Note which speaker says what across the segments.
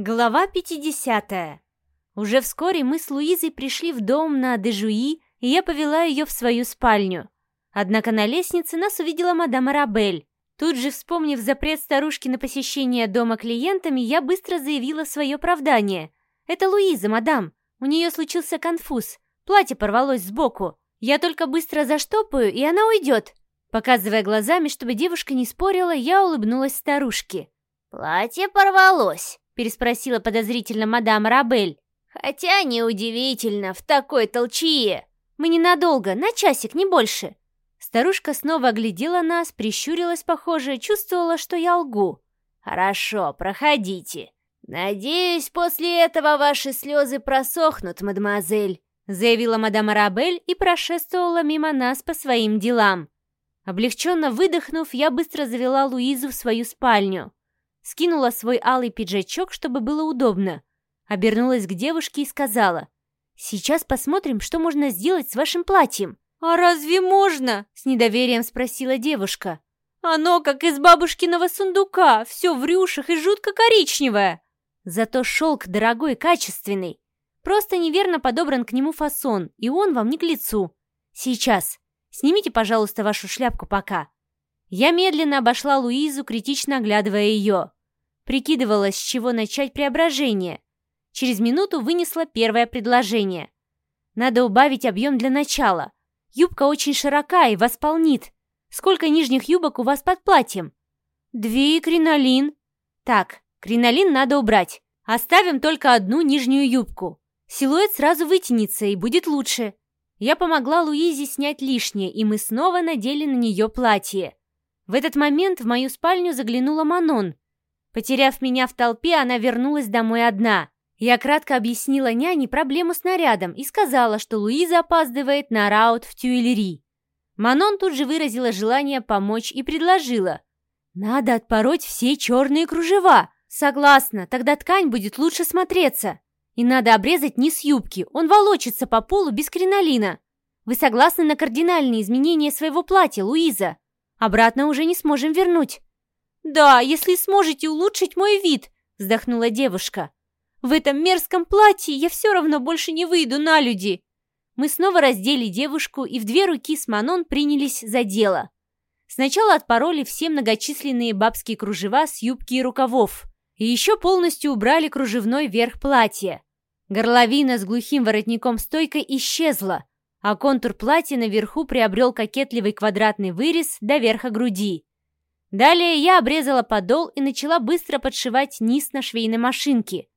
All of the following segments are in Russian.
Speaker 1: Глава 50. Уже вскоре мы с Луизой пришли в дом на Дежуи, и я повела ее в свою спальню. Однако на лестнице нас увидела мадам Арабель. Тут же, вспомнив запрет старушки на посещение дома клиентами, я быстро заявила свое оправдание. «Это Луиза, мадам. У нее случился конфуз. Платье порвалось сбоку. Я только быстро заштопаю, и она уйдет». Показывая глазами, чтобы девушка не спорила, я улыбнулась старушке.
Speaker 2: «Платье порвалось»,
Speaker 1: переспросила подозрительно мадам Рабель.
Speaker 2: «Хотя неудивительно, в такой толчье!»
Speaker 1: «Мы ненадолго, на часик, не больше!» Старушка снова оглядела нас, прищурилась, похоже, чувствовала, что я лгу.
Speaker 2: «Хорошо, проходите. Надеюсь, после этого ваши слезы просохнут, мадемуазель»,
Speaker 1: заявила мадам Арабель и прошествовала мимо нас по своим делам. Облегченно выдохнув, я быстро завела Луизу в свою спальню скинула свой алый пиджачок, чтобы было удобно, обернулась к девушке и сказала, «Сейчас посмотрим, что можно сделать с вашим платьем».
Speaker 3: «А разве можно?» — с недоверием спросила девушка. «Оно, как из бабушкиного сундука, все в рюшах и жутко коричневое».
Speaker 1: Зато шелк дорогой, качественный. Просто неверно подобран к нему фасон, и он вам не к лицу. Сейчас. Снимите, пожалуйста, вашу шляпку пока. Я медленно обошла Луизу, критично оглядывая ее. Прикидывала, с чего начать преображение. Через минуту вынесла первое предложение. Надо убавить объем для начала. Юбка очень широка и вас полнит. Сколько нижних юбок у вас под платьем?
Speaker 3: Две и кринолин.
Speaker 1: Так, кринолин надо убрать. Оставим только одну нижнюю юбку. Силуэт сразу вытянется и будет лучше. Я помогла Луизе снять лишнее, и мы снова надели на нее платье. В этот момент в мою спальню заглянула Манон Потеряв меня в толпе, она вернулась домой одна. Я кратко объяснила няне проблему с нарядом и сказала, что Луиза опаздывает на раут в Тюильри. Манон тут же выразила желание помочь и предложила. «Надо отпороть все черные кружева. Согласна, тогда ткань будет лучше смотреться. И надо обрезать низ юбки, он волочится по полу без кринолина. Вы согласны на кардинальные изменения своего платья, Луиза? Обратно уже не сможем вернуть.
Speaker 3: «Да, если сможете улучшить мой вид», — вздохнула девушка. «В этом мерзком платье я все равно больше не выйду на люди».
Speaker 1: Мы снова раздели девушку и в две руки с Манон принялись за дело. Сначала отпороли все многочисленные бабские кружева с юбки и рукавов. И еще полностью убрали кружевной верх платья. Горловина с глухим воротником-стойкой исчезла, а контур платья наверху приобрел кокетливый квадратный вырез до верха груди. Далее я обрезала подол и начала быстро подшивать низ на швейной машинке.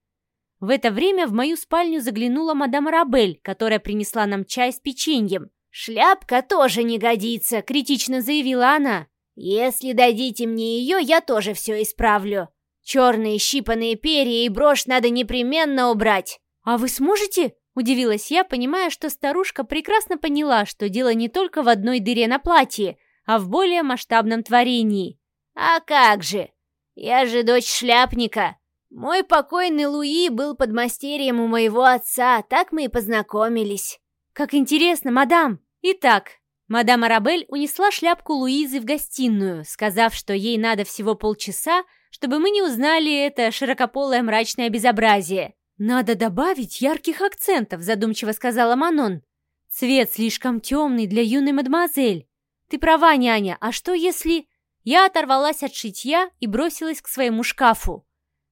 Speaker 1: В это время в мою спальню заглянула мадам Рабель, которая принесла нам чай с печеньем.
Speaker 2: «Шляпка тоже не годится», — критично заявила она. «Если дадите мне ее, я тоже все исправлю. Черные щипанные перья и брошь надо непременно убрать».
Speaker 1: «А вы сможете?» — удивилась я, понимая, что старушка прекрасно поняла, что дело не только в одной дыре на платье, а в более масштабном творении.
Speaker 2: «А как же! Я же дочь шляпника. Мой покойный Луи был подмастерьем у моего отца, так мы и познакомились».
Speaker 1: «Как интересно, мадам!» Итак, мадам Арабель унесла шляпку Луизы в гостиную, сказав, что ей надо всего полчаса, чтобы мы не узнали это широкополое мрачное безобразие. «Надо добавить ярких акцентов», — задумчиво сказала Манон. «Цвет слишком темный для юной мадемуазель. Ты права, няня, а что если...» Я оторвалась от шитья и бросилась к своему шкафу.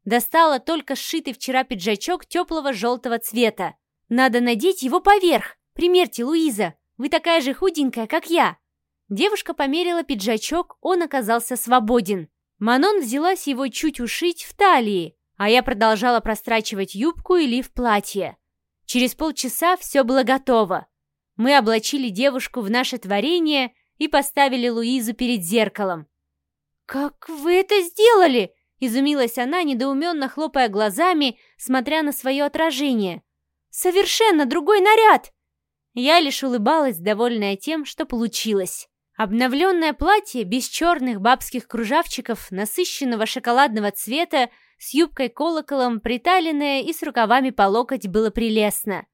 Speaker 1: Достала только сшитый вчера пиджачок теплого желтого цвета. Надо надеть его поверх. Примерьте, Луиза, вы такая же худенькая, как я. Девушка померила пиджачок, он оказался свободен. Манон взялась его чуть ушить в талии, а я продолжала прострачивать юбку и лиф платья. Через полчаса все было готово. Мы облачили девушку в наше творение и поставили Луизу перед зеркалом.
Speaker 3: «Как вы это сделали?»
Speaker 1: — изумилась она, недоуменно хлопая глазами, смотря на свое отражение.
Speaker 3: «Совершенно другой наряд!»
Speaker 1: Я лишь улыбалась, довольная тем, что получилось. Обновленное платье без черных бабских кружавчиков, насыщенного шоколадного цвета, с юбкой-колоколом, приталенное и с рукавами по локоть было прелестно.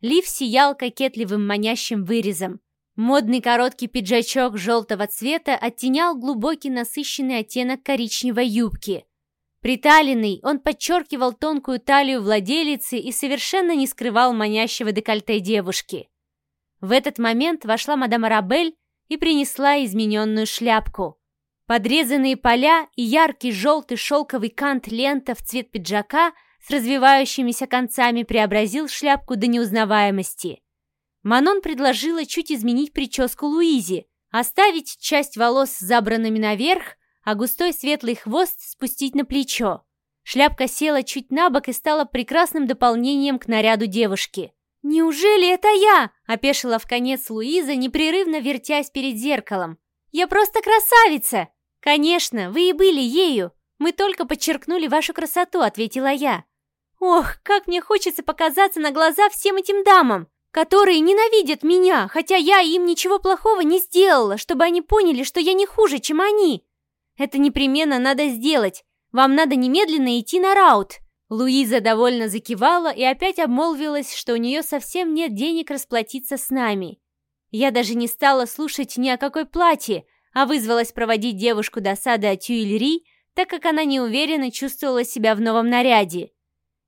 Speaker 1: Лиф сиял кокетливым манящим вырезом. Модный короткий пиджачок желтого цвета оттенял глубокий насыщенный оттенок коричневой юбки. Приталенный, он подчеркивал тонкую талию владелицы и совершенно не скрывал манящего декольте девушки. В этот момент вошла мадам Арабель и принесла измененную шляпку. Подрезанные поля и яркий желтый шелковый кант лента в цвет пиджака с развивающимися концами преобразил шляпку до неузнаваемости. Манон предложила чуть изменить прическу Луизи, оставить часть волос забранными наверх, а густой светлый хвост спустить на плечо. Шляпка села чуть на бок и стала прекрасным дополнением к наряду девушки. «Неужели это я?» – опешила в конец Луиза, непрерывно вертясь перед зеркалом. «Я просто красавица!» «Конечно, вы и были ею. Мы только подчеркнули вашу красоту», – ответила я. «Ох, как мне хочется показаться на глаза всем этим дамам, которые ненавидят меня, хотя я им ничего плохого не сделала, чтобы они поняли, что я не хуже, чем они. Это непременно надо сделать. Вам надо немедленно идти на раут». Луиза довольно закивала и опять обмолвилась, что у нее совсем нет денег расплатиться с нами. Я даже не стала слушать ни о какой платье, а вызвалась проводить девушку до сада Тюильри, так как она неуверенно чувствовала себя в новом наряде.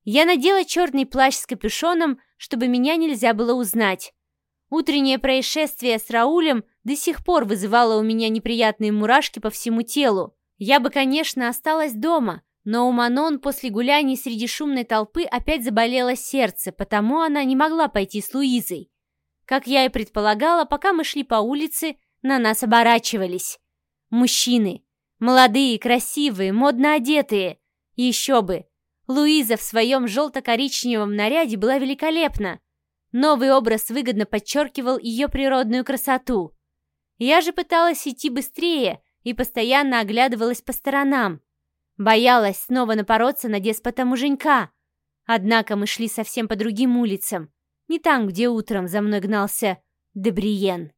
Speaker 1: Я надела черный плащ с капюшоном, чтобы меня нельзя было узнать. Утреннее происшествие с Раулем до сих пор вызывало у меня неприятные мурашки по всему телу. Я бы, конечно, осталась дома, но у Манон после гуляний среди шумной толпы опять заболело сердце, потому она не могла пойти с Луизой. Как я и предполагала, пока мы шли по улице, на нас оборачивались. Мужчины. Молодые, красивые, модно одетые. Еще бы. Луиза в своем желто-коричневом наряде была великолепна. Новый образ выгодно подчеркивал ее природную красоту. Я же пыталась идти быстрее и постоянно оглядывалась по сторонам. Боялась снова напороться на деспота-муженька. Однако мы шли совсем по другим улицам, не там, где утром за мной гнался Дебриен.